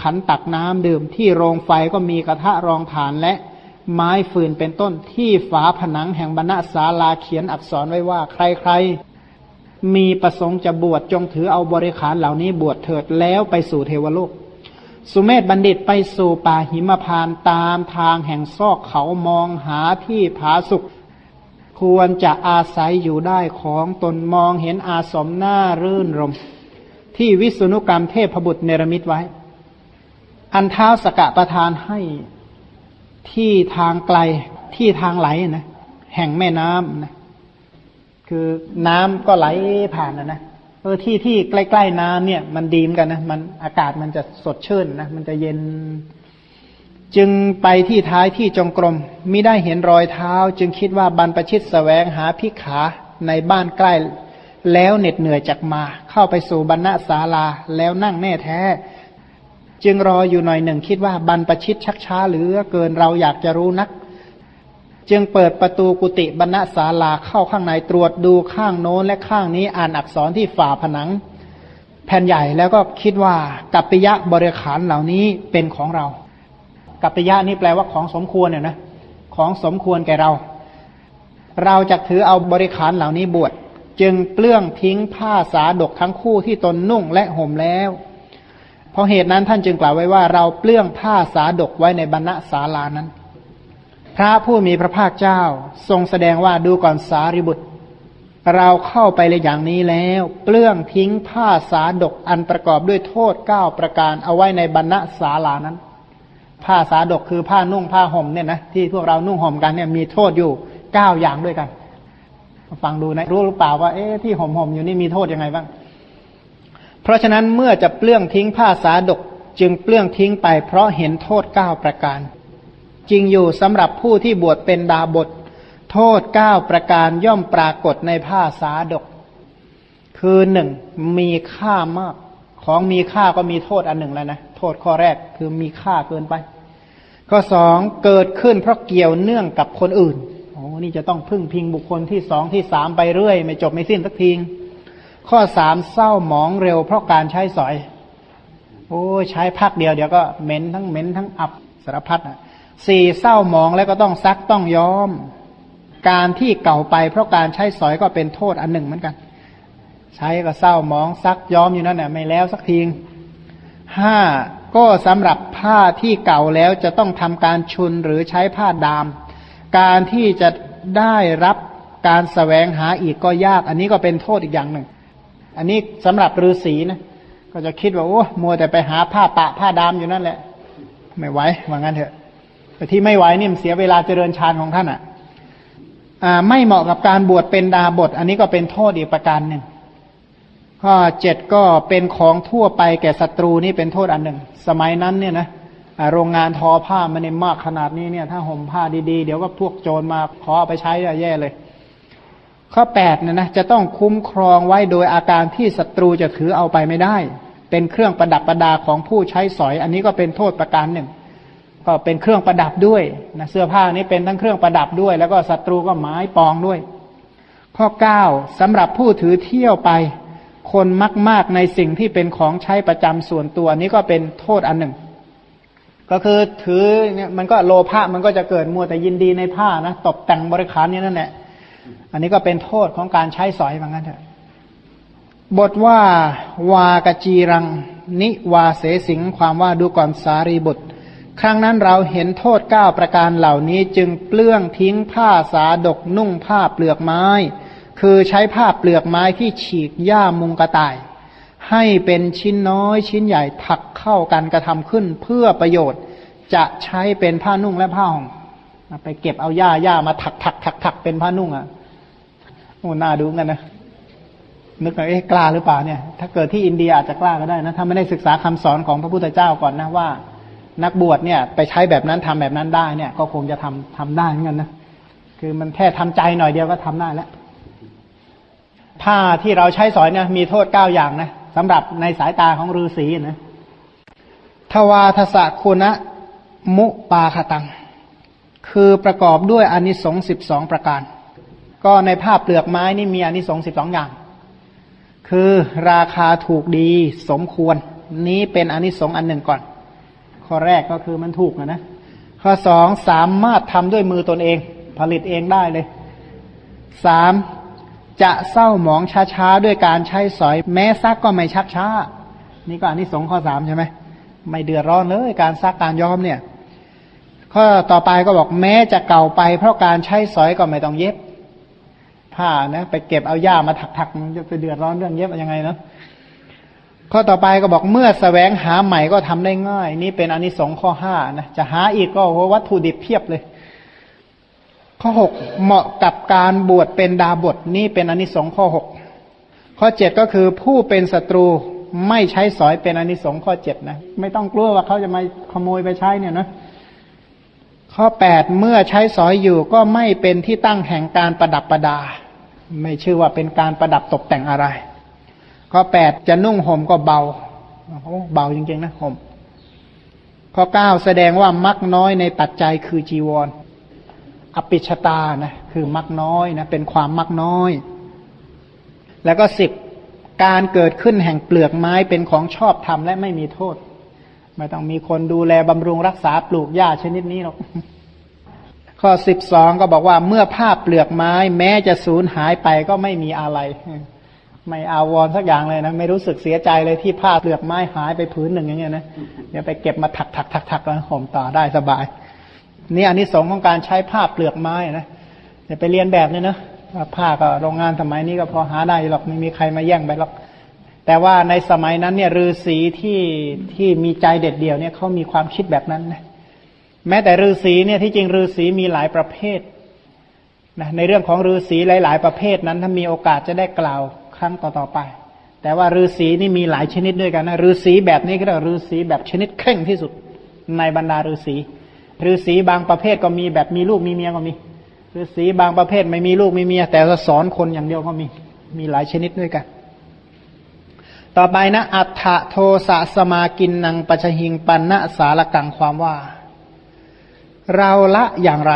ขันตักน้ำดื่ม ที่โรงไฟก็มีกระทะรองฐานและไม้ฟืนเป็นต้นที่ฝาผนังแห่งบรรณศาลาเขียนอักษรไว้ว่า ใครๆ มีประสงค์จะบวชจงถือเอาบริขารเหล่านี้บวชเถิดแล้วไปสู่เทวโลก สุเมธบัณฑิตไปสู่ป่าหิมพานตามทางแห่งซอกเขามองหาที่ผาสุข ควรจะอาศัยอยู่ได้ของตนมองเห็นอาสมหน้ารื่นรม ที่วิษณุกรรมเทพบุตรเนรมิตไว้ อันเท้าสกะประทานให้ที่ทางไกลที่ทางไหลนะแห่งแม่น้ำนะคือน้ำก็ไหลผ่านนะนะเออที่ที่ใกล้ๆน้ำเนี่ย มันดีมกันนะมันอากาศมันจะสดชื่นนะมันจะเย็น จึงไปที่ท้ายที่จงกรมมิได้เห็นรอยเท้า จึงคิดว่าบรรปชิตสแสวงหาพิขาในบ้านใกล้แล้วเหน็ดเหนื่อยจากมา เข้าไปสู่บรรณศาลาแล้วนั่งแน่แท้ จึงรออยู่หน่อยหนึ่งคิดว่าบรรปชิตชักช้าหรือเกินเราอยากจะรู้นัก จึงเปิดประตูกุฏิบรรณศาลาเข้าข้างในตรวจดูข้างโน้นและข้างนี้อ่านอักษรที่ฝาผนัง แผ่นใหญ่แล้วก็คิดว่ากัปปิยะบริขารเหล่านี้เป็นของเรา กัปปิยะนี่แปลว่าของสมควรเนี่ยนะของสมควรแก่เรา เราจะถือเอาบริขารเหล่านี้บวชจึงเปลื้องทิ้งผ้าสาดกทั้งคู่ที่ตนนุ่งและห่มแล้ว เพราะเหตุนั้นท่านจึงกล่าวไว้ว่าเราเปลื้องผ้าสาดกไว้ในบรรณศาลานั้น พระผู้มีพระภาคเจ้าทรงแสดงว่าดูก่อนสารีบุตร เราเข้าไปเลยอย่างนี้แล้ว เปลื้องทิ้งผ้าสาดกอันประกอบด้วยโทษเก้าประการเอาไว้ในบรรณศาลานั้น ผ้าสาดกคือผ้านุ่งผ้าห่มเนี่ยนะที่พวกเรานุ่งห่มกันเนี่ยมีโทษอยู่เก้าอย่างด้วยกัน ฟังดูนะรู้หรือเปล่าว่าเอ๊ะที่ห่มห่มอยู่นี่มีโทษยังไงบ้าง เพราะฉะนั้นเมื่อจะเปลื้องทิ้งผ้าสาดกจึงเปลื้องทิ้งไปเพราะเห็นโทษเก้าประการ จริงอยู่สำหรับผู้ที่บวชเป็นดาบท โทษเก้าประการย่อมปรากฏในผ้าสาดก คือหนึ่งมีค่ามาก ของมีค่าก็มีโทษอันหนึ่งแล้วนะ โทษข้อแรกคือมีค่าเกินไป ข้อสองเกิดขึ้นเพราะเกี่ยวเนื่องกับคนอื่นโอ้นี่จะต้องพึ่งพิงบุคคลที่สองที่สามไปเรื่อย ไม่จบไม่สิ้นสักที ข้อสามเศร้าหมองเร็วเพราะการใช้สอย โอ้ใช้พักเดียวเดี๋ยวก็เหม็นทั้งเหม็นทั้งอับสารพัดอะสี่เศร้าหมองแล้วก็ต้องซักต้องย้อม การที่เก่าไปเพราะการใช้สอยก็เป็นโทษอันหนึ่งเหมือนกัน ใช้ก็เศร้าหมองซักย้อมอยู่นั่นแหละไม่แล้วสักทีห้าก็สำหรับผ้าที่เก่าแล้วจะต้องทำการชุนหรือใช้ผ้าดาม การที่จะได้รับการสแสวงหาอีกก็ยาก อันนี้ก็เป็นโทษอีกอย่างหนึ่ง อันนี้สำหรับฤาษีนะก็จะคิดว่าโอ้มัวแต่ไปหาผ้าปะผ้าดามอยู่นั่นแหละ ไม่ไหวว่างั้นเถอะ แต่ที่ไม่ไหวนี่มันเสียเวลาเจริญฌานของท่านอะอ่าไม่เหมาะกับการบวชเป็นดาบท อันนี้ก็เป็นโทษอีกประการหนึ่งข้อเจ็ดก็เป็นของทั่วไปแก่ศัตรูนี่เป็นโทษอันหนึ่ง สมัยนั้นเนี่ยนะโรงงานทอผ้ามันเนมากขนาดนี้เนี่ย ถ้าห่มผ้าดีๆ เดี๋ยวก็พวกโจรมาขอเอาไปใช้แย่เลย ข้อแปดเนี่ยนะจะต้องคุ้มครองไว้โดยอาการที่ศัตรูจะถือเอาไปไม่ได้ เป็นเครื่องประดับประดาของผู้ใช้สอย อันนี้ก็เป็นโทษประการหนึ่ง ก็เป็นเครื่องประดับด้วยนะเสื้อผ้านี้เป็นทั้งเครื่องประดับด้วย แล้วก็ศัตรูก็หมายปองด้วย ข้อเก้าสำหรับผู้ถือเที่ยวไป คนมาก ๆในสิ่งที่เป็นของใช้ประจำส่วนตัวนี้ก็เป็นโทษอันหนึ่ง ก็คือถือเนี่ยมันก็โลภะมันก็จะเกิดมัวแต่ยินดีในผ้านะตกแต่งบริขารนี่นั่นแหละ อันนี้ก็เป็นโทษของการใช้สอยเหมือนกันเถอะบทว่าวากจีรัง นิวาเสสิงความว่าดูก่อนสารีบุตร ครั้งนั้นเราเห็นโทษเก้าประการเหล่านี้จึงเปลื้องทิ้งผ้าสาดกนุ่งผ้าเปลือกไม้ คือใช้ผ้าเปลือกไม้ที่ฉีกหญ้ามุงกระต่าย ให้เป็นชิ้นน้อยชิ้นใหญ่ถักเข้ากันกระทำขึ้นเพื่อประโยชน์จะใช้เป็นผ้านุ่งและผ้าห่ม ไปเก็บเอาหญ้าหญ้ามาถักถักถักถักเป็นผ้านุ่งอะโอ้น่าดูกันนะนึกว่าเอ๊ะกล้าหรือเปล่าเนี่ย ถ้าเกิดที่อินเดียอาจจะกล้าก็ได้นะ ถ้าไม่ได้ศึกษาคำสอนของพระพุทธเจ้าก่อนนะว่า นักบวชเนี่ย ไปใช้แบบนั้นทำแบบนั้นได้เนี่ย ก็คงจะทำทำได้เหมือนกันนะคือมันแค่ทำใจหน่อยเดียวก็ทำได้แล้วผ้าที่เราใช้สอยเนี่ยมีโทษเก้าอย่างนะสำหรับในสายตาของฤาษีนะทวาทศคุณะมุปาคตัง คือประกอบด้วยอนิสงส์สิบสองประการ ก็ในภาพเปลือกไม้นี่มีอนิสงส์สิบสองอย่าง คือราคาถูกดีสมควร นี้เป็นอนิสงส์อันหนึ่งก่อน ข้อแรกก็คือมันถูกนะนะ ข้อสองสามารถทำด้วยมือตนเอง ผลิตเองได้เลยสามจะเศร้าหมองช้าๆ ด้วยการใช้สอย แม้ซักก็ไม่ชักช้า นี่ก็อันนี้สงข้อสามใช่ไหมไม่เดือดร้อนเลย การซักการย้อมเนี่ย ข้อต่อไปก็บอกแม้จะเก่าไป เพราะการใช้สอยก็ไม่ต้องเย็บ ผ้านะไปเก็บเอาหญ้ามาถักๆมันจะไปเดือดร้อนเรื่องเย็บยังไงเนาะข้อต่อไปก็บอกเมื่อสแสวงหาใหม่ก็ทำได้ง่าย นี่เป็นอนนิสงส์ข้อห้านะจะหาอีกก็วัตถุดิบเพียบเลย ข้อหกเหมาะกับการบวชเป็นดาบทนี่เป็นอนนิสงส์ข้อหกข้อเจ็ดก็คือผู้เป็นศัตรูไม่ใช้สอยเป็นอนนิสงส์ข้อเจ็ดนะไม่ต้องกลัวว่าเขาจะมาขโมยไปใช้เนี่ยนะ ข้อแปดเมื่อใช้สอยอยู่ก็ไม่เป็นที่ตั้งแห่งการประดับประดา ไม่ชื่อว่าเป็นการประดับตกแต่งอะไร ข้อแปดจะนุ่งห่มก็เบาเบาจริงๆนะห่มข้อเก้าแสดงว่ามักน้อยในตัดใจคือจีวร อปิชตานะคือมักน้อยนะเป็นความมักน้อย แล้วก็สิบการเกิดขึ้นแห่งเปลือกไม้เป็นของชอบธรรมและไม่มีโทษ ไม่ต้องมีคนดูแลบำรุงรักษาปลูกหญ้าชนิดนี้หรอก ข้อสิบสองก็บอกว่าเมื่อภาพเปลือกไม้ แม้จะสูญหายไปก็ไม่มีอะไร ไม่อาวรสักอย่างเลยนะ ไม่รู้สึกเสียใจเลยที่ผ้าเปลือกไม้หายไปผืนหนึ่งอย่างเงี้ยนะเดี๋ยวไปเก็บมาถักถักถักถักแล้วห่มต่อได้สบาย นี่อันนี้สองของการใช้ผ้าเปลือกไม้นะเดี๋ยวไปเรียนแบบเนี่ยนะผ้าก็โรงงานสมัยนี้ก็พอหาได้หรอกไม่มีใครมาแย่งไปหรอก แต่ว่าในสมัยนั้นเนี่ยฤาษีที่ที่มีใจเด็ดเดี่ยวเนี่ยเขามีความคิดแบบนั้นนะแม้แต่ฤาษีเนี่ยที่จริงฤาษีมีหลายประเภทนะในเรื่องของฤาษีหลาย ๆ ประเภทนั้นถ้ามีโอกาสจะได้กล่าวครั้งต่อๆไป แต่ว่าฤาษีนี่มีหลายชนิดด้วยกันนะฤาษีแบบนี้ก็เรียกฤาษีแบบชนิดเคร่งที่สุดในบรรดาฤาษีฤาษีบางประเภทก็มีแบบมีลูกมีเมียก็มีฤาษีบางประเภทไม่มีลูกมีเมีย แต่สอนคนอย่างเดียวก็มีมีหลายชนิดด้วยกัน ต่อไปนะ อัฏฐโทสะสมากินนังปัจหิงปันนะสารกังความว่า เราละอย่างไร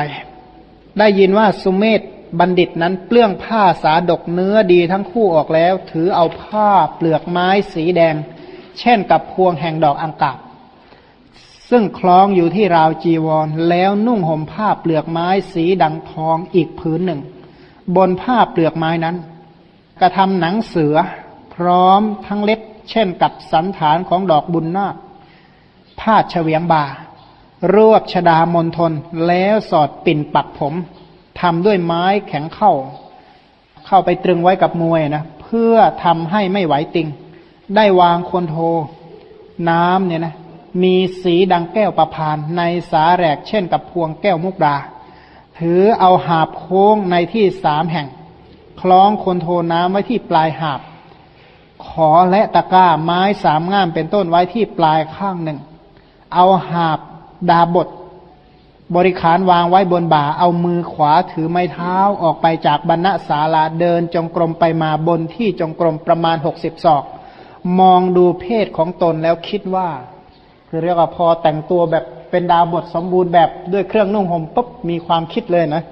ได้ยินว่าสุเมธบัณฑิตนั้นเปลื้องผ้าสาดกเนื้อดีทั้งคู่ออกแล้ว ถือเอาผ้าเปลือกไม้สีแดง เช่นกับพวงแห่งดอกอังกาบซึ่งคล้องอยู่ที่ราวจีวร แล้วนุ่งห่มผ้าเปลือกไม้สีดังทองอีกผืนหนึ่ง บนผ้าเปลือกไม้นั้น กระทำหนังเสือ ร้อมทั้งเล็บ เช่นกับสันฐานของดอกบุญนาคผ้าเฉวียงบารวบชดามนทน แล้วสอดปิ่นปักผมทำด้วยไม้แข็งเข้า เข้าไปตรึงไว้กับมวยนะเพื่อทำให้ไม่ไหวติง ได้วางคนโท น้ำเนี่ยนะมีสีดังแก้วประพาน ในสาแรกเช่นกับพวงแก้วมุกดา ถือเอาหาบโค้งในที่สามแห่ง คล้องคนโทน้ำไว้ที่ปลายหาบ ขอและตะกร้าไม้สามง่ามเป็นต้นไว้ที่ปลายข้างหนึ่ง เอาหาบดาบท บริขารวางไว้บนบ่า เอามือขวาถือไม้เท้าออกไปจากบรรณศาลาเดินจงกรมไปมาบนที่จงกรมประมาณหกสิบศอก มองดูเพศของตนแล้วคิดว่า คือเรียกว่าพอแต่งตัวแบบเป็นดาวบทสมบูรณ์แบบด้วยเครื่องนุ่งห่มปุ๊บมีความคิดเลยนะ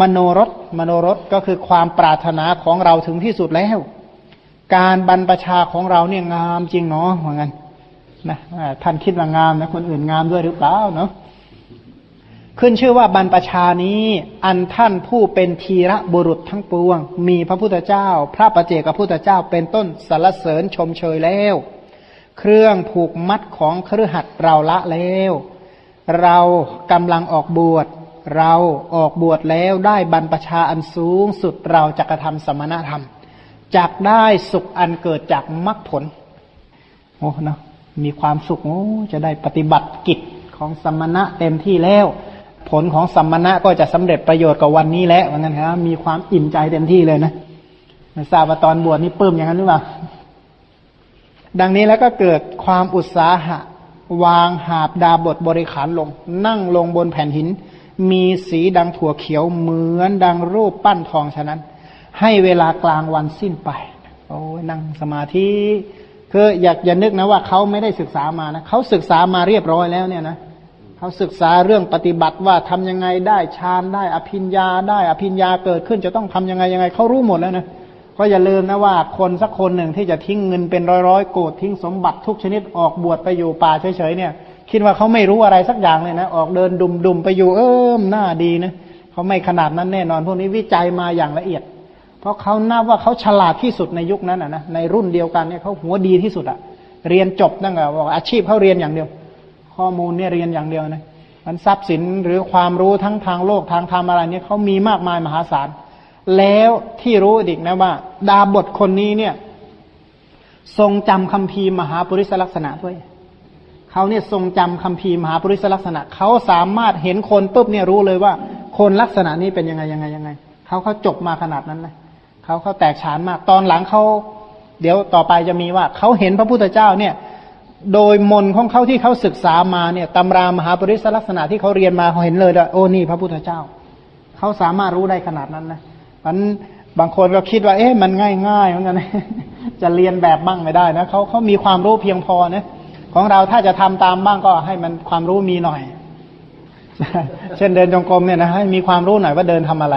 มโนรสมโนรสก็คือความปรารถนาของเราถึงที่สุดแล้ว การบรรพชาของเราเนี่ยงามจริงเนาะเหมือนกันนะท่านคิดว่างามนะคนอื่นงามด้วยหรือเปล่าเนาะขึ้นชื่อว่าบรรพชานี้อันท่านผู้เป็นทีระบุรุษทั้งปวง มีพระพุทธเจ้า พระประเจกับพุทธเจ้าเป็นต้นสรรเสริญชมเชยแล้ว เครื่องผูกมัดของครือหัดเราละแล้ว เรากำลังออกบวชเราออกบวชแล้วได้บรรพชาอันสูงสุดเราจะกระทำสมณธรรม จักได้สุขอันเกิดจากมรรคผล โอ้เนาะมีความสุขโอ้จะได้ปฏิบัติกิจของสมณะเต็มที่แล้ว ผลของสมณะก็จะสำเร็จประโยชน์กับวันนี้แล้วงั้นครับมีความอิ่มใจเต็มที่เลยนะไม่ทราบว่าตอนบวชนี่ปื้มอย่างนั้นหรือเปล่าดังนี้แล้วก็เกิดความอุตสาหะ วางหาบดาบทบริขารลง นั่งลงบนแผ่นหิน มีสีดังถั่วเขียวเหมือนดังรูปปั้นทองฉะนั้น ให้เวลากลางวันสิ้นไป โอ้ยนั่งสมาธิ คืออยากอย่านึกนะว่าเขาไม่ได้ศึกษามานะเขาศึกษามาเรียบร้อยแล้วเนี่ยนะเขาศึกษาเรื่องปฏิบัติว่าทำยังไงได้ฌานได้อภิญญาได้อภิญญาเกิดขึ้นจะต้องทำยังไงยังไงเขารู้หมดแล้วนะก็อย่าลืมนะว่าคนสักคนหนึ่งที่จะทิ้งเงินเป็นร้อยร้อยโกดทิ้งสมบัติทุกชนิดออกบวชไปอยู่ป่าเฉยๆเนี่ย คิดว่าเขาไม่รู้อะไรสักอย่างเลยนะออกเดินดุมดุมไปอยู่เอิ่มหน้าดีนะเขาไม่ขนาดนั้นแน่นอนพวกนี้วิจัยมาอย่างละเอียด ราะเขานับว่าเขาฉลาดที่สุดในยุคนั้นอะนะในรุ่นเดียวกันเนี่ยเขาหัวดีที่สุดอะเรียนจบนั่งอะบอกอาชีพเขาเรียนอย่างเดียว ข้อมูลเนี่ยเรียนอย่างเดียวนะมันทรัพย์สินหรือความรู้ทั้งทางโลกทางธรรมอะไรเนี่ยเขามีมากมายมหาศาล แล้วที่รู้อีกนะว่า ดาบทคนนี้เนี่ย ทรงจำคัมภีร์มหาปริศลักษณะด้วยเขาเนี่ยทรงจำคัมภีร์มหาปริศลักษณะเขาสามารถเห็นคนปุ๊บเนี่ยรู้เลยว่า คนลักษณะนี้เป็นยังไงยังไงยังไงเขาเขาจบมาขนาดนั้นนะ เขาเขาแตกฉานมาก ตอนหลังเขาเดี๋ยวต่อไปจะมีว่าเขาเห็นพระพุทธเจ้าเนี่ย โดยมนของเขาที่เขาศึกษามาเนี่ยตำรามหาปริศลักษณะที่เขาเรียนมาเขาเห็นเลยว่าโอ้นี่พระพุทธเจ้าเขาสามารถรู้ได้ขนาดนั้นนะมันบางคนก็คิดว่า เอ๊ะมันง่ายง่ายเหมือนกันจะเรียนแบบบ้างไม่ได้นะเขาเขามีความรู้เพียงพอนะของเราถ้าจะทำตามบ้างก็ให้มันความรู้มีหน่อย เช่นเดินจงกรมเนี่ยนะให้มีความรู้หน่อยว่าเดินทำอะไร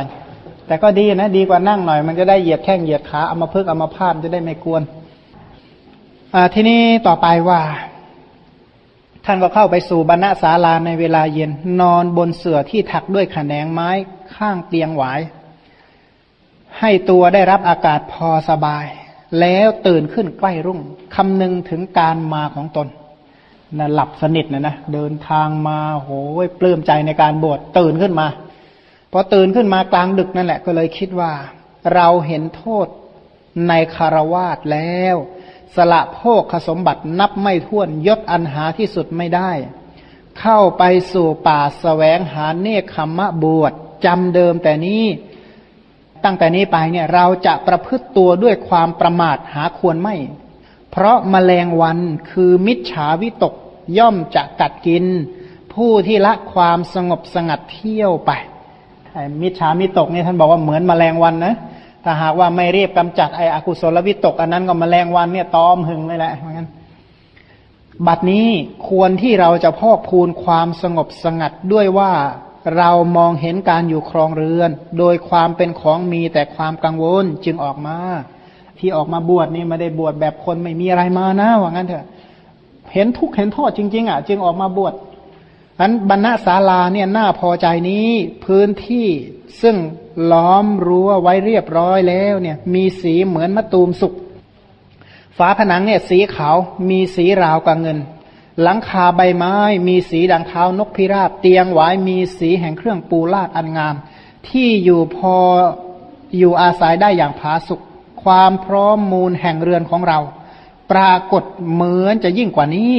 แต่ก็ดีนะ ดีกว่านั่งหน่อยมันจะได้เหยียดแข้งเหยียดขาเอามาเพึกเอามาพาดจะได้ไม่กวนทีนี้ต่อไปว่า ท่านก็เข้าไปสู่บรรณศาลาในเวลาเย็นนอนบนเสื่อที่ถักด้วยขแนงไม้ข้างเตียงหวาย ให้ตัวได้รับอากาศพอสบาย แล้วตื่นขึ้นใกล้รุ่งคำนึงถึงการมาของตนนะหลับสนิทนะนะเดินทางมาโหยปลื้มใจในการบวชตื่นขึ้นมา พอตื่นขึ้นมากลางดึกนั่นแหละก็เลยคิดว่า เราเห็นโทษในคารวาสแล้ว สละโภคสมบัตินับไม่ถ้วนยศอันหาที่สุดไม่ได้ เข้าไปสู่ป่าสแสวงหาเนคขมะบวชจำเดิมแต่นี้ตั้งแต่นี้ไปเนี่ยเราจะประพฤติตัวด้วยความประมาทหาควรไม่ เพราะมแมลงวันคือมิจฉาวิตกย่อมจะกัดกิน ผู้ที่ละความสงบสงัดเที่ยวไป มิจฉามิตกเนี่ยท่านบอกว่าเหมือนมแมลงวันนะถ้าหากว่าไม่เรียบกำจัดไอ้อกุศลวิตก อันนั้นก็มแมลงวันเนี่ยตอมหึงเลยแหละเหมือนกันบัดนี้ควรที่เราจะพอกพูนความสงบสงัดด้วยว่าเรามองเห็นการอยู่ครองเรือน โดยความเป็นของมีแต่ความกังวลจึงออกมา ที่ออกมาบวชนี่ไม่ได้บวชแบบคนไม่มีอะไรมานะว่างั้นเถอะ เห็นทุกข์เห็นโทษจริง ๆ อะ จึงออกมาบวช นั้นบรรณศาลาเนี่ยน่าพอใจนี้พื้นที่ซึ่งล้อมรั้วไว้เรียบร้อยแล้วเนี่ย มีสีเหมือนมะตูมสุกฝาผนังเนี่ยสีขาวมีสีราวกับเงิน หลังคาใบไม้ มีสีดังเท้านกพิราบ เตียงหวายมีสีแห่งเครื่องปูลาดอันงาม ที่อยู่พออยู่อาศัยได้อย่างผาสุกความพร้อมมูลแห่งเรือนของเรา ปรากฏเหมือนจะยิ่งกว่านี้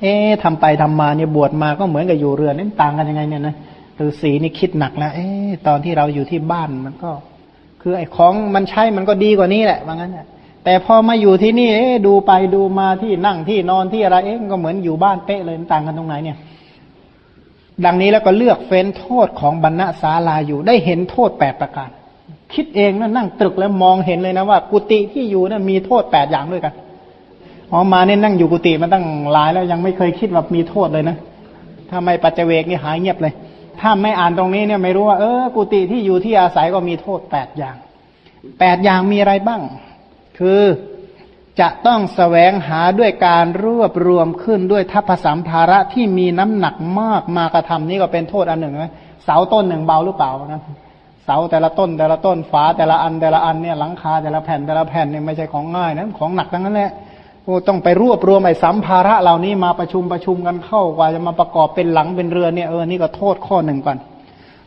เอ๊ทำไปทำมาเนี่ยบวชมาก็เหมือนกับอยู่เรือนนี่ต่างกันยังไงเนี่ยนะฤาษีนี่คิดหนักแล้วเอ๊ตอนที่เราอยู่ที่บ้านมันก็ คือไอ้ของมันใช้มันก็ดีกว่านี้แหละว่างั้นแต่พอมาอยู่ที่นี่เอ๊ดูไปดูมาที่นั่งที่นอนที่อะไรเอ๊ก็เหมือนอยู่บ้านเป๊ะเลยต่างกันตรงไหนเนี่ย ดังนี้แล้วก็เลือกเฟ้นโทษของบรรณศาลาอยู่ได้เห็นโทษแปดประการคิดเองนะนั่งตรึกแล้วมองเห็นเลยนะว่า กุฏิที่อยู่นะ่ะมีโทษแปดอย่างด้วยกัน อ๋อมาเนี่ยนั่งอยู่กุฏิมาตั้งหลายแล้วยังไม่เคยคิดว่ามีโทษเลยนะถ้าไม่ปัจเจเวกนี่หายเงียบเลย ถ้าไม่อ่านตรงนี้เนี่ยไม่รู้ว่าเออกุฏิที่อยู่ที่อาศัยก็มีโทษแปดอย่างแปดอย่างมีอะไรบ้าง คือจะต้องสแสวงหาด้วยการรวบรวมขึ้นด้วยทัพสัมภาระที่มีน้ำหนักมากมากระทำนี่ก็เป็นโทษอันหนึ่งนะเสาต้นหนึ่งเบาหรือเปล่านะเสาแต่ละต้นแต่ละต้นฝาแต่ละอันแต่ละอันเนี่ยหลังคาแต่ละแผ่นแต่ละแผ่นเนี่ยไม่ใช่ของง่ายนะของหนักทั้งนั้นแหละ โอ้ต้องไปรวบรวมไอ้สัมภาระเหล่านี้มาประชุมประชุมกันเข้ากว่าจะมาประกอบเป็นหลังเป็นเรือเนี่ยเออนี่ก็โทษข้อหนึ่งก่อน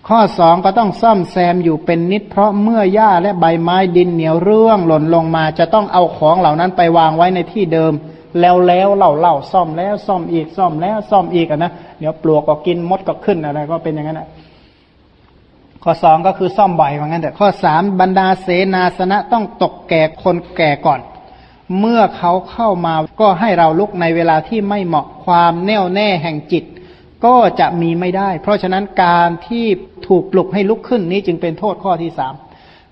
ข้อสองก็ต้องซ่อมแซมอยู่เป็นนิด เพราะเมื่อหญ้าและใบไม้ดินเหนียวเรื่องหล่นลงมา จะต้องเอาของเหล่านั้นไปวางไว้ในที่เดิม แล้วแล้วเล่าเล่าซ่อมแล้วซ่อมอีกซ่อมแล้วซ่อมอีกอะนะเดี๋ยวปลวกก็กินมดก็ขึ้นอะไรก็เป็นอย่างนั้นอะข้อสองก็คือซ่อมบ่อยเหมือนกันแต่ข้อสามบรรดาเสนาสนะต้องตกแก่คนแก่ก่อน เมื่อเขาเข้ามาก็ให้เราลุกในเวลาที่ไม่เหมาะความแน่วแน่แห่งจิต ก็จะมีไม่ได้ เพราะฉะนั้นการที่ถูกปลุกให้ลุกขึ้นนี้จึงเป็นโทษข้อที่สาม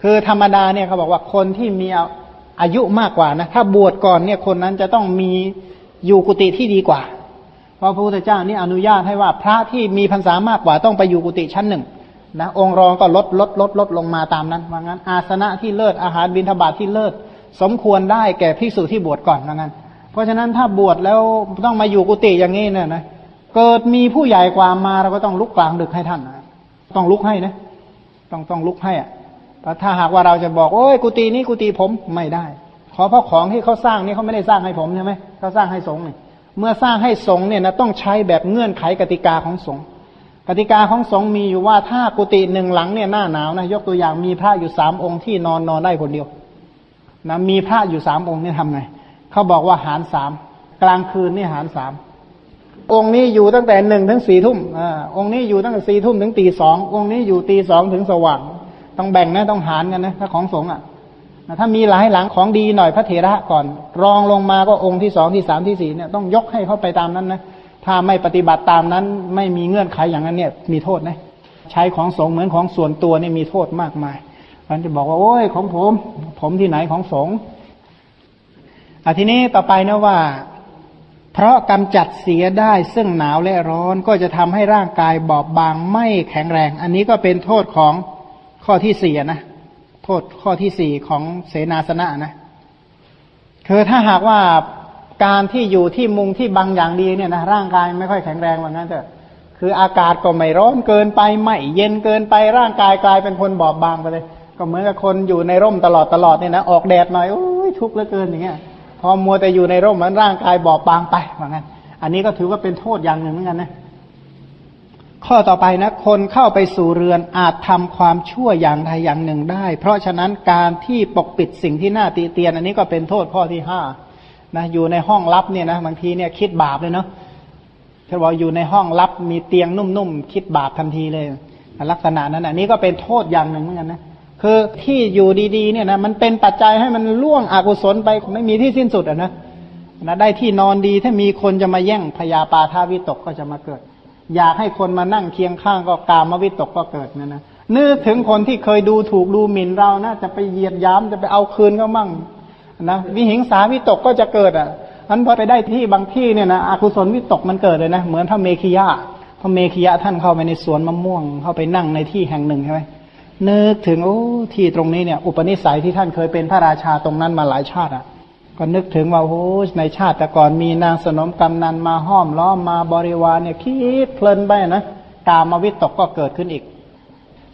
คือธรรมดาเนี่ยเขาบอกว่าคนที่มีอายุมากกว่านะถ้าบวชก่อนเนี่ยคนนั้นจะต้องมีอยู่กุฏิที่ดีกว่า เพราะพระพุทธเจ้านี่อนุญาตให้ว่าพระที่มีพรรษามากกว่าต้องไปอยู่กุฏิชั้นหนึ่งนะองค์รองก็ลดลดลดลดลงมาตามนั้นว่างั้น อาสนะที่เลิศอาหารบิณฑบาตทที่เลิศ สมควรได้แก่พิสูจที่บวชก่อนว่างั้น เพราะฉะนั้นถ้าบวชแล้วต้องมาอยู่กุฏิอย่างนี้เนี่ยนะเกิดมีผู้ใหญ่กว่ามาเราก็ต้องลุกกลางดึกให้ท่านนะต้องลุกให้นะต้องต้องลุกให้อะถ้าหากว่าเราจะบอกโอ้ยกุฏินี้กุฏิผมไม่ได้ ขอเพราะของที่เขาสร้างนี่เขาไม่ได้สร้างให้ผมใช่ไหมเขาสร้างให้สงฆ์เนี่ยเมื่อสร้างให้สงฆ์เนี่ยนะต้องใช้แบบเงื่อนไขกติกาของสงฆ์กติกาของสงฆ์มีอยู่ว่าถ้ากุฏิหนึ่งหลังเนี่ยหน้าหนาวนะยกตัวอย่างมีพระอยู่สามองค์ที่นอนนอนได้คนเดียว นะมีพระอยู่สามองค์นี่ทำไงเขาบอกว่าหารสามกลางคืนนี่หารสามองค์นี้อยู่ตั้งแต่หนึ่งถึงสี่ทุ่มอ่าองค์นี้อยู่ตั้งแต่สี่ทุ่มถึงตีสององค์นี้อยู่ตีสองถึงสว่าง ต้องแบ่งนะต้องหารกันนะถ้าของสงฆ์อะถ้ามีหลายหลังของดีหน่อยพระเถระก่อน รองลงมาก็องค์ที่สองที่สามที่สี่เนี่ยต้องยกให้เขาไปตามนั้นนะถ้าไม่ปฏิบัติตามนั้น ไม่มีเงื่อนไขอย่างนั้นเนี่ยมีโทษนะใช้ของสงฆ์เหมือนของส่วนตัวนี่มีโทษมากมาย มันจะบอกว่าโอ้ยของผม ผมที่ไหนของสงฆ์อะทีนี้ต่อไปนะว่า เพราะกำจัดเสียได้ซึ่งหนาวและร้อนก็จะทำให้ร่างกายบอบบางไม่แข็งแรง อันนี้ก็เป็นโทษของข้อที่สี่นะโทษข้อที่สี่ของเสนาสนะนะคือถ้าหากว่าการที่อยู่ที่มุงที่บางอย่างดีเนี่ยนะร่างกายไม่ค่อยแข็งแรงว่างั้นเถอะคืออากาศก็ไม่ร้อนเกินไปไม่เย็นเกินไปร่างกายกลายเป็นคนบอบบางไปเลย ก็เหมือนกับคนอยู่ในร่มตลอดตลอดเนี่ยนะออกแดดหน่อยโอ้ยทุกข์เหลือเกินอย่างเงี้ยพอมัวแต่อยู่ในร่มมันร่างกายบอบบางไปว่างั้นอันนี้ก็ถือว่าเป็นโทษอย่างหนึ่งเหมือนกันนะข้อต่อไปนะคนเข้าไปสู่เรือนอาจทำความชั่วอย่างใดอย่างหนึ่งได้ เพราะฉะนั้นการที่ปกปิดสิ่งที่น่าตีเตียน อันนี้ก็เป็นโทษข้อที่ห้านะอยู่ในห้องลับเนี่ยนะบางทีเนี่ยคิดบาปเลยเนาะถ้าบอกอยู่ในห้องลับมีเตียงนุ่มๆคิดบาปทันทีเลย ลักษณะนั้นอันนี้ก็เป็นโทษอย่างหนึ่งเหมือนกันนะ คือที่อยู่ดีๆเนี่ยนะมันเป็นปัจจัยให้มันล่วงอกุศลไปไม่มีที่สิ้นสุดอะนะนะได้ที่นอนดีถ้ามีคนจะมาแย่งพยาปาทาวิตกก็จะมาเกิด อยากให้คนมานั่งเคียงข้างก็กามวิตกก็เกิดนะนะนึกถึงคนที่เคยดูถูกดูหมิ่นเรานะจะไปเหยียดย้ำจะไปเอาคืนก็มั่งนะวิหิงสาวิตกก็จะเกิดอะอันพอไปได้ที่บางที่เนี่ยนะอกุศลวิตกมันเกิดเลยนะเหมือนพระเมขียะพระเมขียะท่านเข้าไปในสวนมะม่วงเข้าไปนั่งในที่แห่งหนึ่งใช่ไหม นึกถึงโอ้ที่ตรงนี้เนี่ย อุปนิสัยที่ท่านเคยเป็นพระราชาตรงนั้นมาหลายชาติอะ ก็นึกถึงว่าโอ้ในชาติแต่ก่อนมีนางสนมกำนันมาห้อมล้อมมาบริวารเนี่ยคิดเพลินไปนะกามาวิตกก็เกิดขึ้นอีก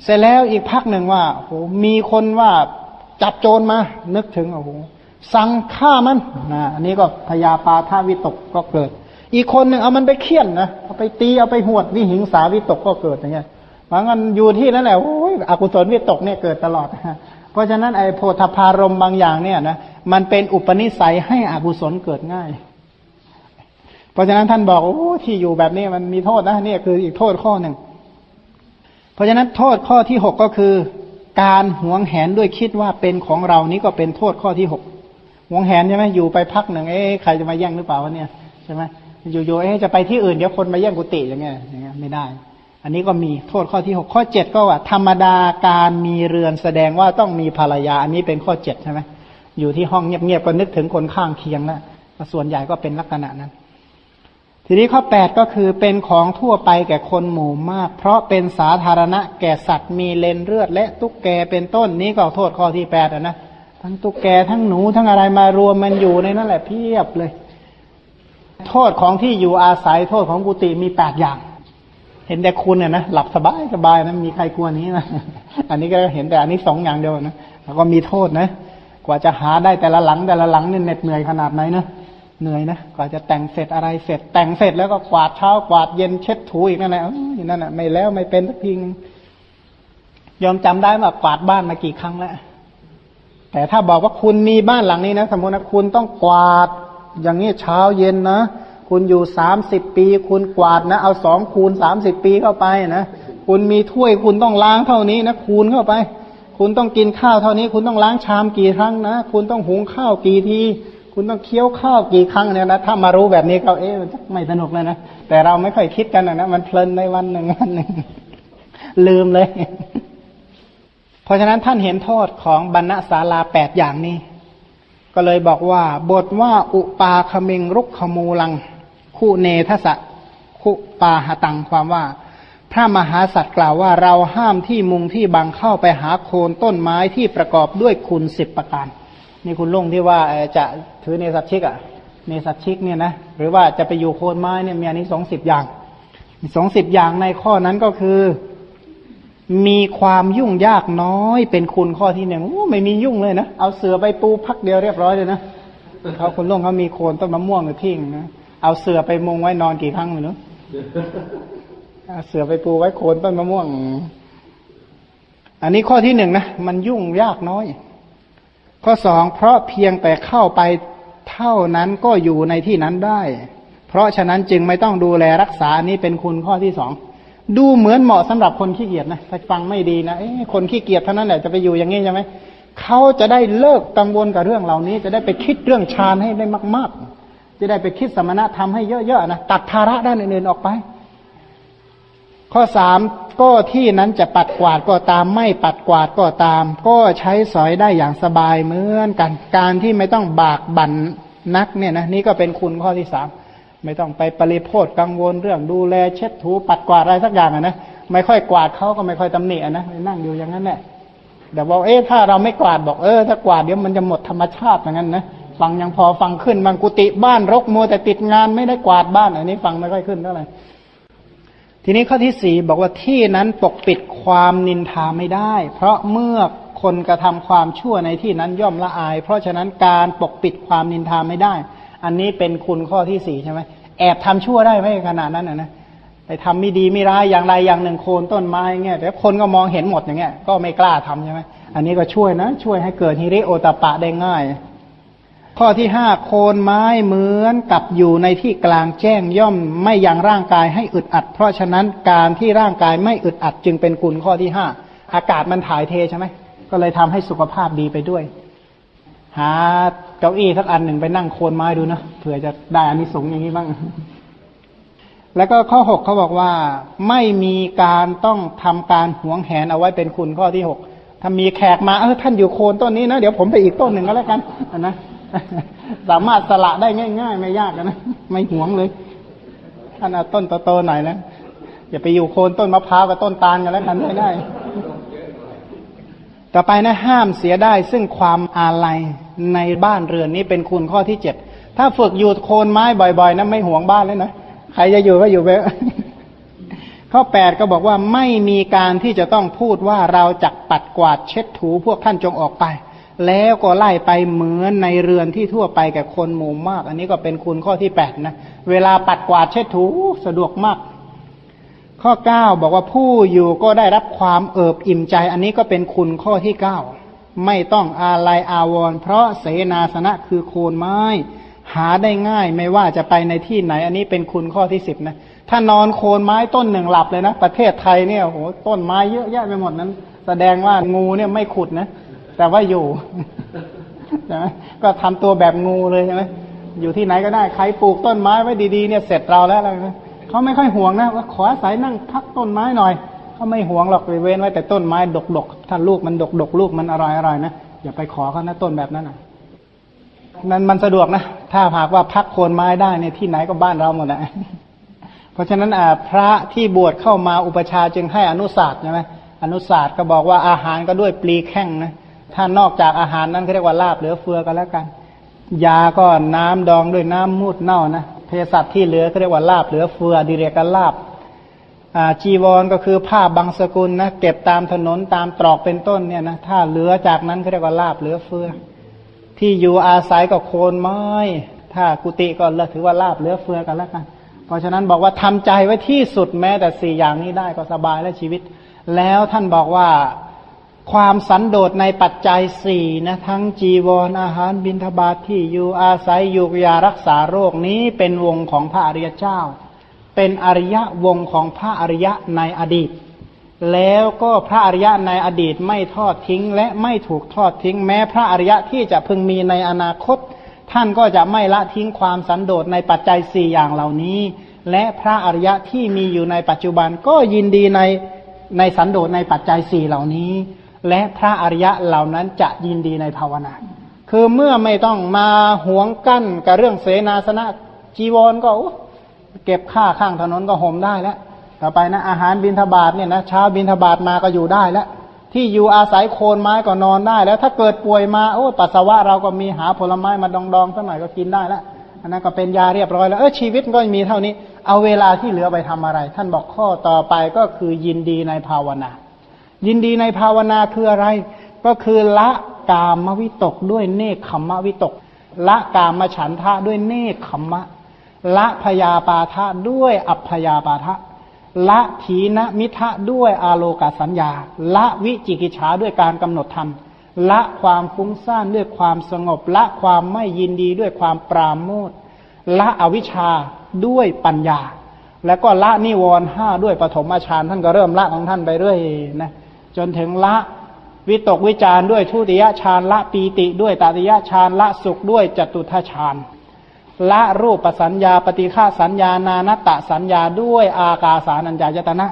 เสร็จแล้วอีกพักหนึ่งว่าโอ้มีคนว่าจับโจรมา นึกถึงโอ้โหสั่งฆ่ามันนะอันนี้ก็พยาปาท่าวิตกก็เกิด อีกคนหนึ่งเอามันไปเคี่ยนนะเอาไปตีเอาไปหวดวิหิงสาวิตกก็เกิดอย่างเงี้ยบางอันอยู่ที่นั่นแหละโอ้ อกุศลวิตกเนี่ยเกิดตลอด เพราะฉะนั้นไอ้โพธพารมบางอย่างเนี่ยนะมันเป็นอุปนิสัยให้อกุศลเกิดง่าย เพราะฉะนั้นท่านบอกโอ้ที่อยู่แบบนี้มันมีโทษนะนี่คืออีกโทษข้อหนึ่ง เพราะฉะนั้นโทษข้อที่หกก็คือ การหวงแหนด้วยคิดว่าเป็นของเรานี้ก็เป็นโทษข้อที่หกหวงแหนใช่ไหมอยู่ไปพักหนึ่งเอ๊ะใครจะมาแย่งหรือเปล่าวะเนี่ยใช่ไหมอยู่ๆเอ๊ะจะไปที่อื่นเดี๋ยวคนมาแย่งกุฏิอย่างเงี้ยอย่างเงี้ยไม่ได้ อันนี้ก็มีโทษข้อที่หกข้อเจ็ดก็ว่า ธรรมดาการมีเรือนแสดงว่าต้องมีภรรยา อันนี้เป็นข้อเจ็ดใช่ไหมอยู่ที่ห้องเงียบๆก็นึกถึงคนข้างเคียงนะส่วนใหญ่ก็เป็นลักษณะนั้น ทีนี้ข้อแปดก็คือเป็นของทั่วไปแก่คนหมู่มาก เพราะเป็นสาธารณะแก่สัตว์มีเลนเลือด และตุ๊กแกเป็นต้นนี้ก็โทษข้อที่แปดนะทั้งตุ๊กแกทั้งหนูทั้งอะไรมารวมมันอยู่ในนั่นแหละเพียบเลย โทษของที่อยู่อาศัยโทษของกุฏิมีแปดอย่าง เห็นแต่คุณเนี่ยนะหลับสบายสบายนะมีใครกลัวนี้นะอันนี้ก็เห็นแต่อันนี้สองอย่างเดียวนะแล้วก็มีโทษนะ กว่าจะหาได้แต่ละหลังแต่ละหลังเนี่ยเหน็ดเหนื่อยขนาดไหนนะเหนื่อยนะกว่าจะแต่งเสร็จอะไรเสร็จ แต่งเสร็จแล้วก็กวาดเช้ากวาดเย็นเช็ดถูอีกนั่นแหละนั่นแหะไม่แล้วไม่เป็นสักทีนึงยอมจำได้ว่ากวาดบ้านมากี่ครั้งแล้วแต่ถ้าบอกว่าคุณมีบ้านหลังนี้นะ สมมตินะคุณต้องกวาดอย่างนี้เช้าเย็นนะ คุณอยู่สามสิบปี คุณกวาดนะ เอาสองคูณสามสิบปีเข้าไปนะ คุณมีถ้วยคุณต้องล้างเท่านี้นะ คูณเข้าไป คุณต้องกินข้าวเท่านี้ คุณต้องล้างชามกี่ครั้งนะ คุณต้องหุงข้าวกี่ที คุณต้องเคี้ยวข้าวกี่ครั้งเนี่ยนะ ถ้ามารู้แบบนี้เขาเอ๊ะมันไม่สนุกเลยนะ แต่เราไม่ค่อยคิดกันนะ มันเพลินในวันหนึ่งวันหนึ่งลืมเลย เพราะฉะนั้นท่านเห็นโทษของบรรณศาลาแปดอย่างนี้ ก็เลยบอกว่า บทว่าอุปาคเมงรุกขมูลัง คู่เนทสะคุปาหตังความว่า พระมหาสัตว์กล่าวว่าเราห้ามที่มุงที่บังเข้าไปหาโคนต้นไม้ที่ประกอบด้วยคุณสิบประการ นี่คุณลุงที่ว่าจะถือเนสัตชิกอะเนสัตชิกเนี่ยนะหรือว่าจะไปอยู่โคนไม้เนี่ยมีอันนี้สองสิบอย่างสองสิบอย่างในข้อนั้นก็คือมีความยุ่งยากน้อยเป็นคุณข้อที่หนึ่งโอ้ไม่มียุ่งเลยนะ เอาเสือไปปูพักเดียวเรียบร้อยเลยนะเขาคนล่วงเขามีโคนต้นมะม่วงหรือทิ้งนะ เอาเสือไปมุงไว้นอนกี่ครั้งเลยเนาะเอาเสือไปปูไว้โคนต้นมะม่วง อันนี้ข้อที่หนึ่งนะ มันยุ่งยากน้อย ข้อสองเพราะเพียงแต่เข้าไปเท่านั้นก็อยู่ในที่นั้นได้ เพราะฉะนั้นจึงไม่ต้องดูแลรักษานี้เป็นคุณข้อที่สองดูเหมือนเหมาะสำหรับคนขี้เกียจนะถ้าฟังไม่ดีนะคนขี้เกียจเท่านั้นแหละจะไปอยู่อย่างนี้ใช่ไหมเขาจะได้เลิกกังวลกับเรื่องเหล่านี้ จะได้ไปคิดเรื่องฌานให้ได้มาก ๆ จะได้ไปคิดสมณะทำให้เยอะๆนะตัดภาระด้านอื่นๆออกไป ข้อสามก็ที่นั้นจะปัดกวาดก็ตามไม่ปัดกวาดก็ตาม ก็ใช้สอยได้อย่างสบายเหมือนกัน การที่ไม่ต้องบากบั่นนักเนี่ยนะนี่ก็เป็นคุณข้อที่สามไม่ต้องไปปริโภทกังวลเรื่องดูแลเช็ดถูปัดกวาดอะไรสักอย่างอะนะไม่ค่อยกวาดเขาก็ไม่ค่อยตำหนิอะนะนั่งอยู่อย่างนั้นแหละแต่บอกเอ๊ะถ้าเราไม่กวาดบอกเออถ้ากวาดเดี๋ยวมันจะหมดธรรมชาติอย่างนั้นนะ ฟังยังพอฟังขึ้นบางกุฏิบ้านรกมัวแต่ติดงานไม่ได้กวาดบ้านอันนี้ฟังไม่ค่อยขึ้นเท่าไหร่ทีนี้ข้อที่สี่บอกว่าที่นั้นปกปิดความนินทาไม่ได้ เพราะเมื่อคนกระทำความชั่วในที่นั้นย่อมละอาย เพราะฉะนั้นการปกปิดความนินทาไม่ได้ อันนี้เป็นคุณข้อที่สี่ใช่ไหมแอบทำชั่วได้ไหมขนาดนั้นนะนะไปทำไม่ดีไม่ร้ายอย่างไรอย่างหนึ่งโคนต้นไม้เงี้ยแต่คนก็มองเห็นหมดอย่างเงี้ยก็ไม่กล้าทำใช่ไหมอันนี้ก็ช่วยนะ ช่วยให้เกิดฮิริโอตปะได้ง่าย ข้อที่ห้าโคนไม้เหมือนกับอยู่ในที่กลางแจ้งย่อมไม่ยังร่างกายให้อึดอัด เพราะฉะนั้นการที่ร่างกายไม่อึดอัดจึงเป็นคุณข้อที่ห้าอากาศมันถ่ายเทใช่ไหมก็เลยทำให้สุขภาพดีไปด้วย หาเก้าอี้สักอันหนึ่งไปนั่งโคนไม้ดูนะเผื่อจะได้อันนี้สูงอย่างนี้บ้าง แล้วก็ข้อหกเขาบอกว่า ไม่มีการต้องทำการหวงแหนเอาไว้เป็นคุณข้อที่หกถ้ามีแขกมาเออท่านอยู่โคนต้นนี้นะเดี๋ยวผมไปอีกต้นหนึ่งก็แล้วกันนะ สามารถสละได้ง่าย ๆ ไม่ยากนะไม่หวงเลยท่านเอาต้นโตๆหน่อยนะอย่าไปอยู่โคนต้นมะพร้าวกับต้นตาลกันแล้วกันไม่ได้ต่อไปนะห้ามเสียได้ซึ่งความอาลัยในบ้านเรือนนี้เป็นคุณข้อที่เจ็ดถ้าฝึกอยู่โคนไม้บ่อยๆนะไม่หวงบ้านเลยนะใครจะอยู่ก็อยู่ไปข้อแปดก็บอกว่าไม่มีการที่จะต้องพูดว่าเราจักปัดกวาดเช็ดถูพวกท่านจงออกไป แล้วก็ไล่ไปเหมือนในเรือนที่ทั่วไปแก่คนหมู่มาก อันนี้ก็เป็นคุณข้อที่แปดนะ เวลาปัดกวาดเช็ดถูสะดวกมาก ข้อเก้าบอกว่าผู้อยู่ก็ได้รับความเอิบอิ่มใจ อันนี้ก็เป็นคุณข้อที่เก้าไม่ต้องอาลัยอาวรณ์เพราะเสนาสนะคือโคนไม้ หาได้ง่ายไม่ว่าจะไปในที่ไหน อันนี้เป็นคุณข้อที่สิบนะถ้านอนโคนไม้ต้นหนึ่งหลับเลยนะ ประเทศไทยเนี่ยโหต้นไม้เยอะแยะไปหมดนั้น แสดงว่างูเนี่ยไม่ขุดนะ แต่ว่าอยู่ใช่ไหมก็ทำตัวแบบงูเลยใช่ไหมอยู่ที่ไหนก็ได้ใครปลูกต้นไม้ไว้ดีๆเนี่ยเสร็จเราแล้วอะไรนะเขาไม่ค่อยห่วงนะว่าขออาศัยนั่งพักต้นไม้หน่อยเขาไม่ห่วงหรอกเว้นไว้แต่ต้นไม้ดกๆถ้าลูกมันดกๆลูกมันอร่อยๆนะอย่าไปขอเขานะต้นแบบนั้นนะนั้นมันสะดวกนะ ถ้าหากว่าพักโคนไม้ได้เนี่ยที่ไหนก็บ้านเราหมดนะเพราะฉะนั้นพระที่บวชเข้ามาอุปชาจึงให้อนุศาสตร์ใช่ไหมอนุศาสตร์ก็บอกว่าอาหารก็ด้วยปลีแข้งนะ ถ้านอกจากอาหารนั้นเขาเรียกว่าลาบเหลือเฟือกันแล้วกัน ยาก็น้ำดองด้วยน้ำมูดเน่านะเภสัชที่เหลือเขาเรียกว่าลาบเหลือเฟือดิเรกลาบจีวรก็คือผ้าบางสกุลนะเก็บตามถนนตามตรอกเป็นต้นเนี่ยนะถ้าเหลือจากนั้นเขาเรียกว่าลาบเหลือเฟือ ที่อยู่อาศัยก็โคนไม้ ถ้ากุฏิก็เลิกถือว่าลาบเหลือเฟือกันแล้วกัน เพราะฉะนั้นบอกว่าทำใจไว้ที่สุดแม้แต่สี่อย่างนี้ได้ก็สบายและชีวิต แล้วท่านบอกว่า ความสันโดษในปัจจัยสี่นะทั้งจีวรออาหารบิณฑบาตทที่อยู่อาศัยอยู่ยารักษาโรคนี้เป็นวงของพระอริยเจ้า เป็นอริยวงของพระอริยะในอดีต แล้วก็พระอริยะในอดีตไม่ทอดทิ้ง และไม่ถูกทอดทิ้ง แม้พระอริยะที่จะพึงมีในอนาคต ท่านก็จะไม่ละทิ้งความสันโดษในปัจจัยสี่อย่างเหล่านี้ และพระอริยะที่มีอยู่ในปัจจุบันก็ยินดีในในสันโดษในปัจจัยสี่เหล่านี้ และพระอริยะเหล่านั้นจะยินดีในภาวนา คือเมื่อไม่ต้องมาหวงกั้นกับเรื่องเสนาสนะจีวรก็เก็บค่าข้างถนนก็ห่มได้แล้วต่อไปนะอาหารบินทบาทเนี่ยนะเช้าบินทบาทมาก็อยู่ได้แล้วที่อยู่อาศัยโคนไม้ก็นอนได้ แล้วถ้าเกิดป่วยมาโอ้ปัสสาวะเราก็มีหาผลไม้มาดองๆสักหน่อยก็กินได้แล้วอันนั้นก็เป็นยาเรียบร้อยแล้วเออชีวิตก็มีเท่านี้ เอาเวลาที่เหลือไปทำอะไร ท่านบอกข้อต่อไปก็คือยินดีในภาวนา ยินดีในภาวนาคืออะไร ก็คือละกามวิตกด้วยเนคขมวิตก ละกามฉันทะด้วยเนคขมะ ละพยาปาทะด้วยอัพยาปาทะ ละถีนมิทะด้วยอาโลกาสัญญา ละวิจิกิจฉาด้วยการกำหนดธรรม ละความฟุ้งซ่านด้วยความสงบ ละความไม่ยินดีด้วยความปราโมทละอวิชชาด้วยปัญญา แล้วก็ละนิวรณ์ห้าด้วยปฐมฌานท่านก็เริ่มละของท่านไปเรื่อยนะ จนถึงละวิตกวิจารด้วยทุติยฌานละปีติด้วยตติยฌานละสุขด้วยจตุทฌานละรูปสัญญาปฏิฆาสัญญานานตตสัญญาด้วยอากาสานัญญายตนะ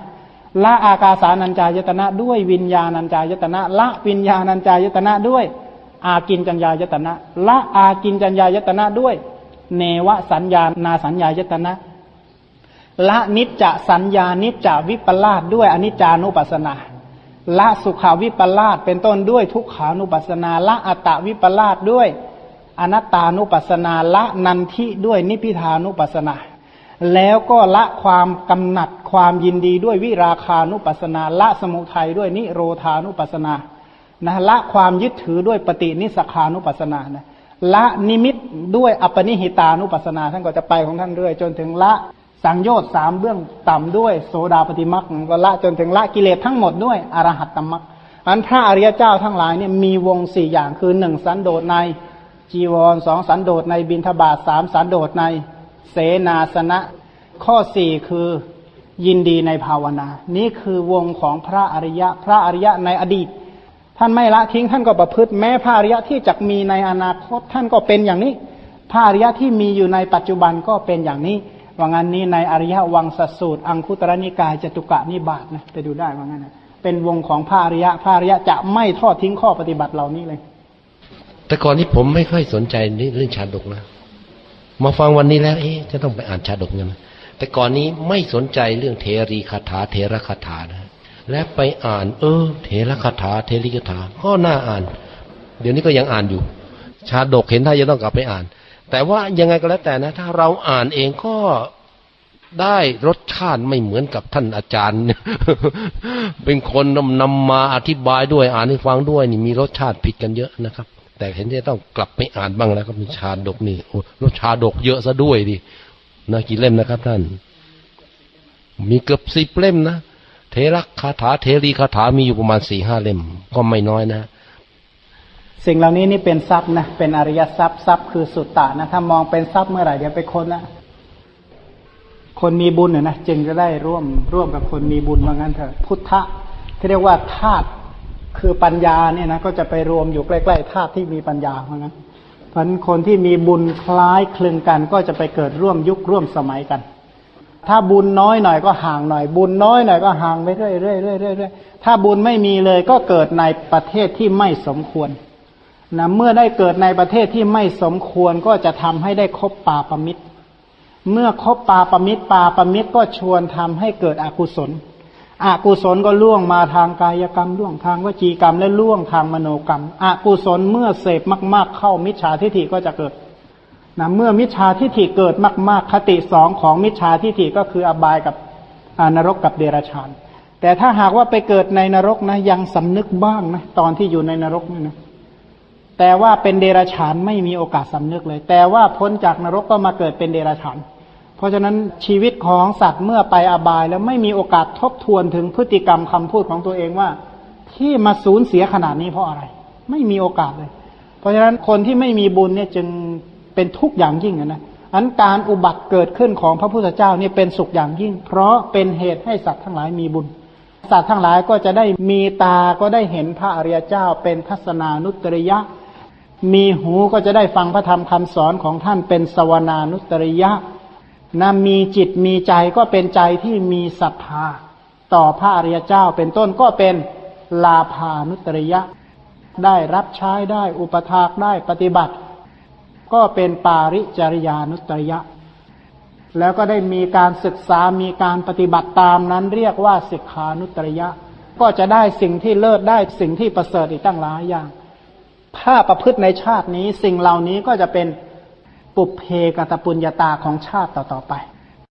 ละอากาสานัญจายตนะ ด้วยวิญญาณัญจายตนะ ละวิญญาณัญจายตนะด้วย อากินจัญญายตนะ ละอากินจัญญายตนะด้วย เนวสัญญานาสัญญายตนะ ละนิจจสัญญานิจจวิปลาสด้วยอนิจจานุปัสนา ละสุขาวิปลาสเป็นต้นด้วยทุกขานุปัสนาละอัตตวิปลาสด้วยอนัตตานุปัสนาละนันทิด้วยนิพิทานุปัสนา แล้วก็ละความกำหนัดความยินดีด้วยวิราคานุปัสนา ละสมุทัยด้วยนิโรธานุปัสนานะละความยึดถือด้วยปฏินิสขานุปัสนานะละนิมิตด้วยอปนิหิตานุปัสนา ท่านก็จะไปของท่านเรื่อย จนถึงละ สังโยชน์สามเบื้องต่ำด้วย โสดาปฏิมักก็ละจนถึงละกิเลสทั้งหมดด้วยอรหัตตมักอันพระอริยเจ้าทั้งหลายเนี่ยมีวงสี่อย่างคือหนึ่งสันโดษในจีวรสองสันโดษในบินทบาทสามสันโดษในเสนาสนะ ข้อสี่คือยินดีในภาวนา นี่คือวงของพระอริยะ พระอริยะในอดีต ท่านไม่ละทิ้งท่านก็ประพฤติแม้พระอริยะที่จะมีในอนาคตท่านก็เป็นอย่างนี้ พระอริยะที่มีอยู่ในปัจจุบันก็เป็นอย่างนี้ ว่างั้นนี้ในอริยวังสัสูตร อังคุตรนิกายจตุกะนิบาตนะไปดูได้ว่างั้นนะเป็นวงของพระอริยะพระอริยะจะไม่ทอดทิ้งข้อปฏิบัติเหล่านี้เลย แต่ก่อนนี้ผมไม่ค่อยสนใจเรื่องชาดกนะมาฟังวันนี้แล้วเอ๊ะจะต้องไปอ่านชาดกยังไงแต่ก่อนนี้ไม่สนใจเรื่องเทรีคาถาเทระคาถานะและไปอ่าน เออ เทระคาถาเทรีคาถาก็น่าอ่าน เดี๋ยวนี้ก็ยังอ่านอยู่ ชาดกเห็นถ้าจะต้องกลับไปอ่าน แต่ว่ายังไงก็แล้วแต่นะ ถ้าเราอ่านเองก็ได้รสชาติไม่เหมือนกับท่านอาจารย์ เป็นคนนำนำมาอธิบายด้วยอ่านให้ฟังด้วย นี่มีรสชาติผิดกันเยอะนะครับ แต่เห็นจะต้องกลับไปอ่านบ้างแล้วก็มีชาดกนี่รสชาดกเยอะซะด้วยดินะกี่เล่มนะครับ ท่าน มีเกือบสิบเล่มนะเทระคาถาเทรีคาถามีอยู่ประมาณสี่ห้าเล่ม ก็ไม่น้อยนะ สิ่งเหล่านี้นี่เป็นทรัพย์นะเป็นอริยทรัพย์ทรัพย์คือสุตตะนะถ้ามองเป็นทรัพย์เมื่อไหร่เดี๋ยวไปคนนะคนมีบุญเนี่ยนะจึงจะได้ร่วมร่วมกับคนมีบุญว่างั้นเถอะพุทธะที่เรียกว่าธาตุคือปัญญาเนี่ยนะก็จะไปรวมอยู่ใกล้ๆธาตุที่มีปัญญาว่างั้นพันคนที่มีบุญคล้ายคลึงกัน ก็จะไปเกิดร่วมยุคร่วมสมัยกัน ถ้าบุญน้อยหน่อยก็ห่างหน่อย บุญน้อยหน่อยก็ห่างไปเรื่อยเรื่อยเรื่อยเรื่อยถ้าบุญไม่มีเลยก็เกิดในประเทศที่ไม่สมควร นะเมื่อได้เกิดในประเทศที่ไม่สมควรก็จะทำให้ได้คบปาปมิตร เมื่อคบปาปมิตรปาปมิตรก็ชวนทำให้เกิดอกุศล อกุศลก็ล่วงมาทางกายกรรมล่วงทางวจีกรรมและล่วงทางมโนกรรม อกุศลเมื่อเสพมาก ๆ เข้ามิจฉาทิฏฐิก็จะเกิดนะเมื่อมิจฉาทิฏฐิเกิดมาก ๆ คติสองของมิจฉาทิฏฐิก็คืออบายกับนรกกับเดรัจฉาน แต่ถ้าหากว่าไปเกิดในนรกนะยังสำนึกบ้างนะตอนที่อยู่ในนรกนี่นะ แต่ว่าเป็นเดรัจฉานไม่มีโอกาสสำนึกเลย แต่ว่าพ้นจากนรกก็มาเกิดเป็นเดรัจฉาน เพราะฉะนั้นชีวิตของสัตว์เมื่อไปอบายแล้วไม่มีโอกาสทบทวนถึงพฤติกรรมคำพูดของตัวเองว่า ที่มาสูญเสียขนาดนี้เพราะอะไร ไม่มีโอกาสเลย เพราะฉะนั้นคนที่ไม่มีบุญเนี่ยจึงเป็นทุกข์อย่างยิ่งนะอันการอุบัติเกิดขึ้นของพระพุทธเจ้าเนี่ยเป็นสุขอย่างยิ่ง เพราะเป็นเหตุให้สัตว์ทั้งหลายมีบุญสัตว์ทั้งหลายก็จะได้มีตาก็ได้เห็นพระอริยเจ้า เป็นทัศนานุตริยะ มีหูก็จะได้ฟังพระธรรมคำสอนของท่านเป็นสวนานุตริยะนะมีจิตมีใจก็เป็นใจที่มีศรัทธา ต่อพระอริยเจ้าเป็นต้นก็เป็นลาภานุตริยะ ได้รับใช้ได้อุปถากได้ปฏิบัติ ก็เป็นปาริจริยานุตริยะ แล้วก็ได้มีการศึกษามีการปฏิบัติตามนั้นเรียกว่าศิกขานุตริยะ ก็จะได้สิ่งที่เลิศได้สิ่งที่ประเสริฐอีกตั้งหลายอย่าง ถ้าประพฤติในชาตินี้สิ่งเหล่านี้ก็จะเป็นปุเพกตปุญญาตาของชาติต่อๆไป